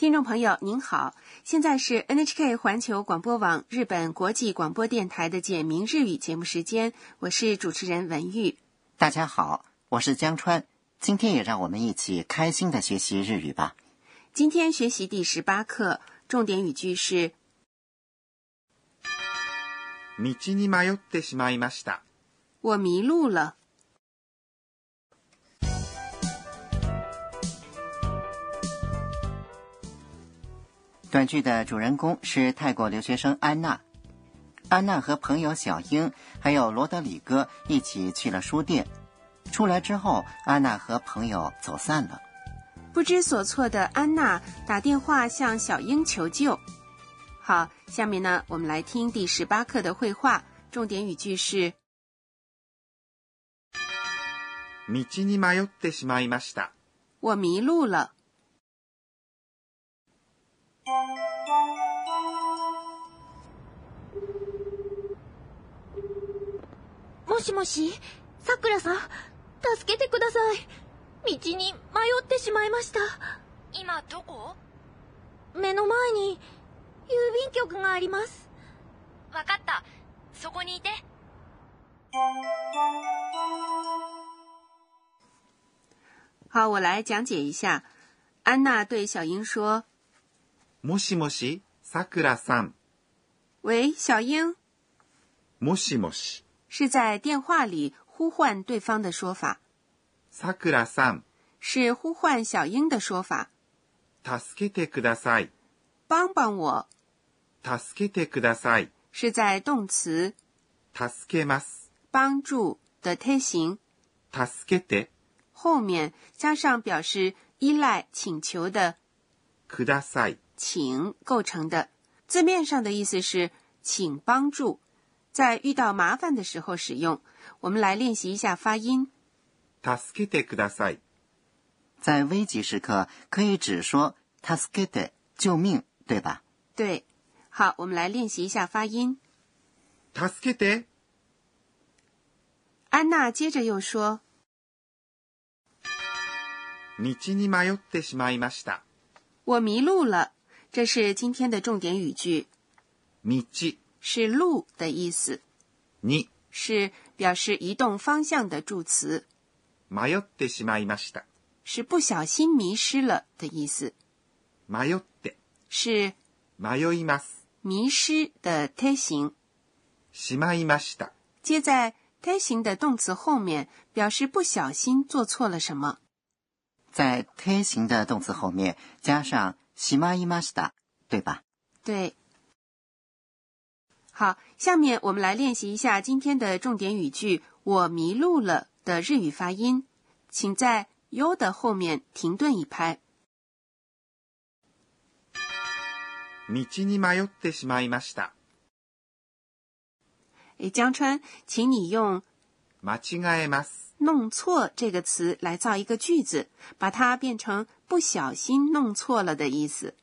听众朋友您好，现在是 NHK 环球广播网日本国际广播电台的简明日语节目时间，我是主持人文玉。大家好，我是江川，今天也让我们一起开心的学习日语吧。今天学习第十八课，重点语句是道に迷ってしまいました。 “我迷路了 短剧的主人公是泰国留学生安娜。安娜和朋友小英还有罗德里戈一起去了书店。出来之后，安娜和朋友走散了。”。不知所措的安娜打电话向小英求救。好，下面呢，我们来听第十八课的绘画，重点语句是道に迷ってしまいました。 “我迷路了 もしもし、さくらさん、助けてください。道に迷ってしまいました。今どこ？目の前に郵便局があります。わかった。そこにいて。”。好，我来讲解一下。安娜对小英说もしもし、さくらさん。：“喂，小英。もしもし、”是在电话里呼唤对方的说法，さくらさん。是呼唤小英的说法。助けてください。帮帮我助けてください。是在动词助けます。帮助的贴形助けて后面加上表示依赖、请求的ください。请构成的。字面上的意思是请帮助，在遇到麻烦的时候使用。我们来练习一下发音。助けてください。在危急时刻，可以只说 “助けて”救命，对吧？对，好，我们来练习一下发音。助けて。安娜接着又说道に迷ってしまいました。：“我迷路了。” 这是今天的重点语句，道是路的意思，に是表示移动方向的助词，迷ってしまいました。是不小心迷失了的意思，迷って、是迷います。迷失的贴形。しまいました。接在贴形的动词后面，表示不小心做错了什么。在贴形的动词后面加上“ しまいました”，对吧？对，好，下面我们来练习一下今天的重点语句“我迷路了”的日语发音，请在 “u” 的后面停顿一拍。道に迷ってしまいました。诶，江川，请你用間違えます。 “ ”弄错”这个词来造一个句子，把它变成不小心弄错了的意思。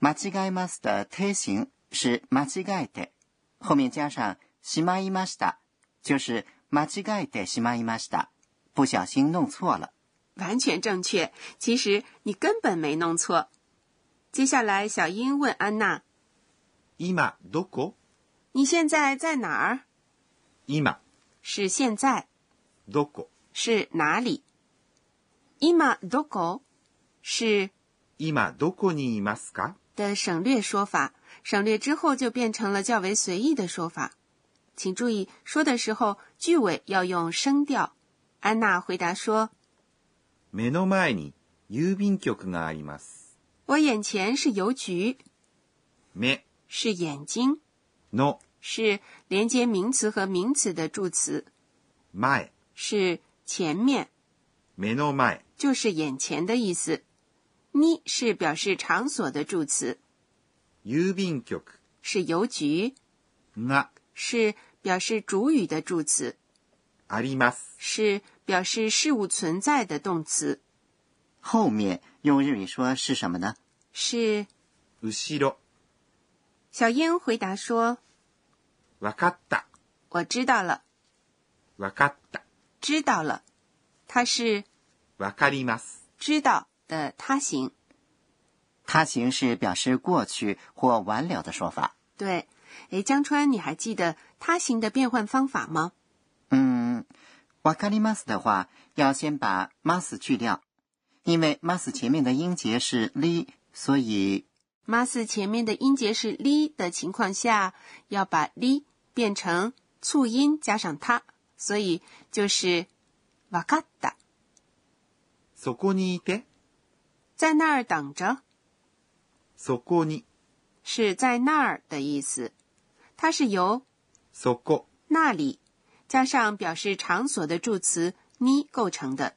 間違えます的贴形是間違えて，后面加上しまいました，就是間違えてしまいました，不小心弄错了。完全正确。其实你根本没弄错。接下来，小英问安娜今どこ：“你现在在哪儿？”今是现在， どこ是哪里？今どこ是今どこにいますか的省略说法，省略之后就变成了较为随意的说法。请注意，说的时候句尾要用声调。安娜回答说目の前に郵便局があります。：“我眼前是邮局，目是眼睛，の是连接名词和名词的助词，前、 是前面，目の前、就是眼前的意思。你是表示场所的助词，郵便局是邮局，が是表示主语的助词，あります。是表示事物存在的动词，后面用日语说是什么呢？是。後ろ、小英回答说わかった、：“我知道了，わかった、 知道了。”它是わかります。知道的他形。 他行是表示过去或完了的说法。对，诶，江川，你还记得他行的变换方法吗？嗯，わかります的话，要先把 mas 去掉，因为 mas 前面的音节是 li，所以 mas 前面的音节是 li 的情况下，要把 li 变成促音加上它， 所以就是わかった，そこにいて、在那儿等着，そこに、是在那儿的意思。它是由そこ、那里加上表示场所的助词に构成的，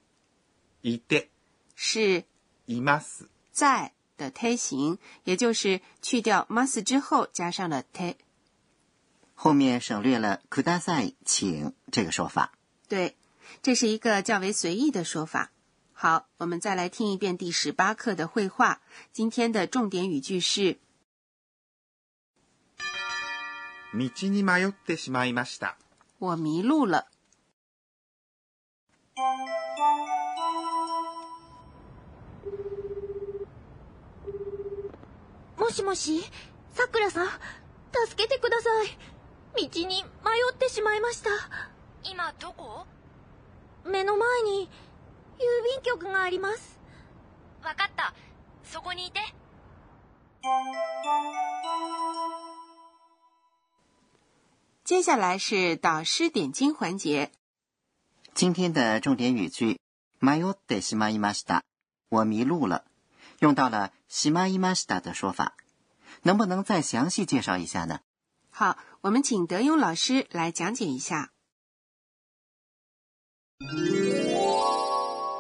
いて、是います。在的推形，也就是去掉 mas 之后加上了 te。 后面省略了 k u d a s a 请这个说法。对，这是一个较为随意的说法。好，我们再来听一遍第十八课的绘画。今天的重点语句是：道に迷ってしまいました。我迷路了。もしもしさくらさん助けてください道 に迷ってしまいました今どこ？目の前に郵便局がありますわかった。そこにいて。接下来是导师点睛环节。今天的重点语句迷ってしまいました，我迷路了，用到了しまいました的说法，能不能再详细介绍一下呢？好，我们请德勇老师来讲解一下。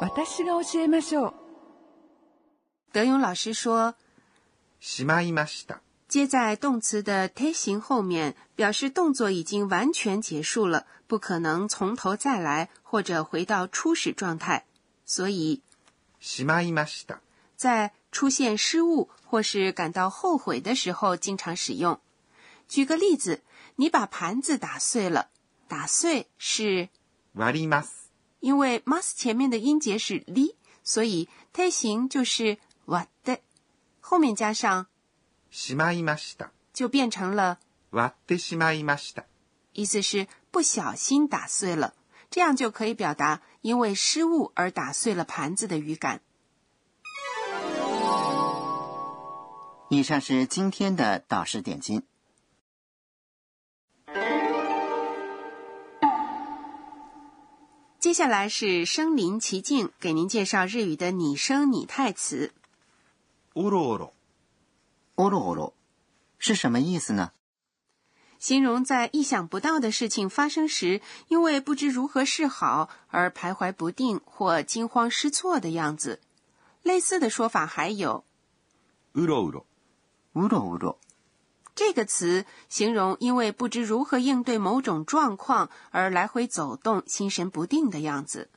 私が教えましょう。德勇老师说，しまいました。接在动词的 te 形后面，表示动作已经完全结束了，不可能从头再来或者回到初始状态，所以しまいました。在出现失误或是感到后悔的时候经常使用。举个例子， 你把盘子打碎了，打碎是割ります。因为 mas 前面的音节是 li，所以 te 形就是割って，后面加上しまいました。就变成了。割ってしまいました。意思是不小心打碎了，这样就可以表达因为失误而打碎了盘子的语感。以上是今天的导师点睛。 接下来是身临其境，给您介绍日语的拟声拟态词。おろおろ。おろおろ是什么意思呢？形容在意想不到的事情发生时，因为不知如何是好而徘徊不定或惊慌失措的样子。类似的说法还有うろうろ。乌罗乌罗， 这个词，形容因为不知如何应对某种状况而来回走动、心神不定的样子。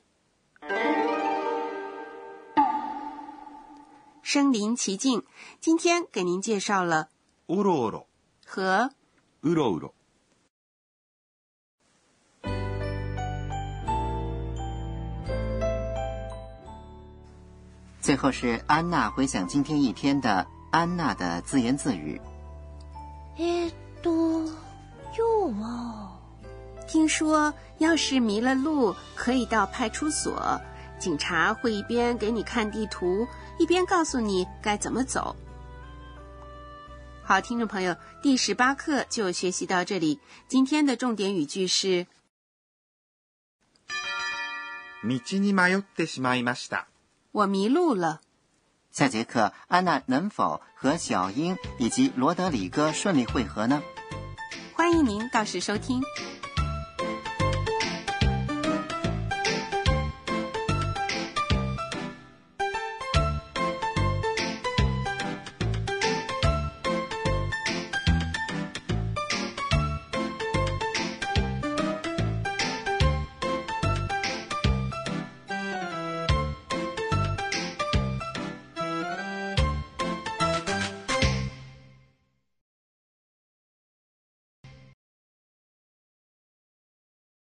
身临其境，今天给您介绍了おろおろ。和うろうろ。最后是安娜回想今天一天的安娜的自言自语。 えーっと今日は听说，要是迷了路，可以到派出所，警察会一边给你看地图，一边告诉你该怎么走。好，听众朋友，第十八课就学习到这里。今天的重点语句是道に迷ってしまいました。 “我迷路了 下节课，安娜能否和小英以及罗德里戈顺利会合呢？”，欢迎您到时收听。《